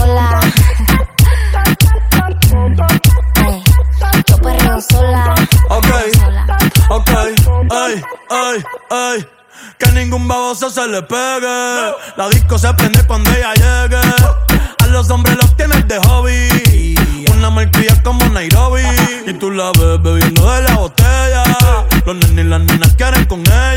Sola. Yo perreo sola. Ok, ok, ay, ay, ay. Que ningún baboso se le pegue. La disco se prende cuando ella llegue. A los hombres los tienes de hobby. Una marquilla como Nairobi. Y tú la ves bebiendo de la botella. Los nenes y las nenas quieren con ella.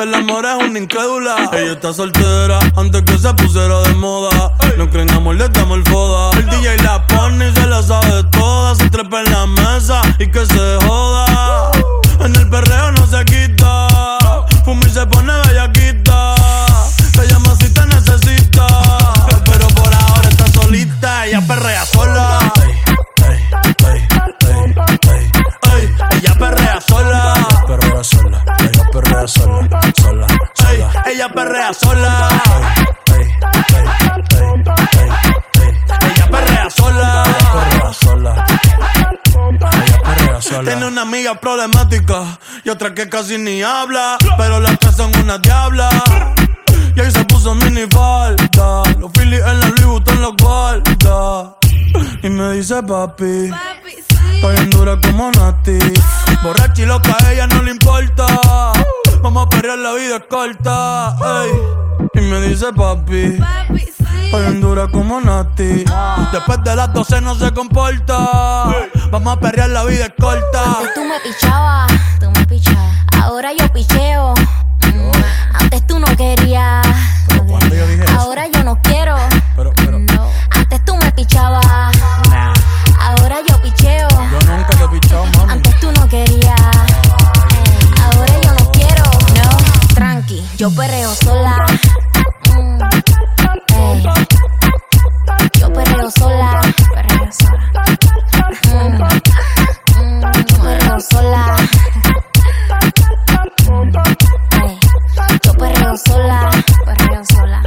Del amor es una incrédula. Ella está soltera antes que se pusiera de moda. No creen amor, le damos el foda. El DJ la pone y se la sabe toda. Se trepa en la mesa y que se joda. En el perreo no se quita. Fuma y se pone bellaquita. Te llama si te necesita. Pero por ahora está solita. Ella perrea sola. Sola. Ella perrea sola. Perrea sola. Ella perrea sola. Tiene una amiga problemática y otra que casi ni habla. Pero las tres son una diabla. Y ahí se puso mini falta. Los Phillies en la Louis Vuitton los guarda. Y me dice papi. Estoy en dura como Nati. Borracha y loca, a ella no le importa. Vamos a perrear, la vida es corta. ey me dice papi. Papi, sí. Dura como Nati. Ah. Después de las 12 no se comporta. Vamos a perrear, la vida es corta. Antes tú me pichabas, tú me pichabas. Ahora yo picheo. Mm, antes tú no querías. Ahora yo no quiero. Pero, pero. Antes tú me pichabas. Ahora yo picheo. Yo nunca te pichaba, mami. Antes tú no querías. Ahora yo no quiero. No. Tranqui, yo perreo sola. perreo sola, perreo sola. Mm, mm, mm perreo sola. Ay, yo perreo sola, perreo sola.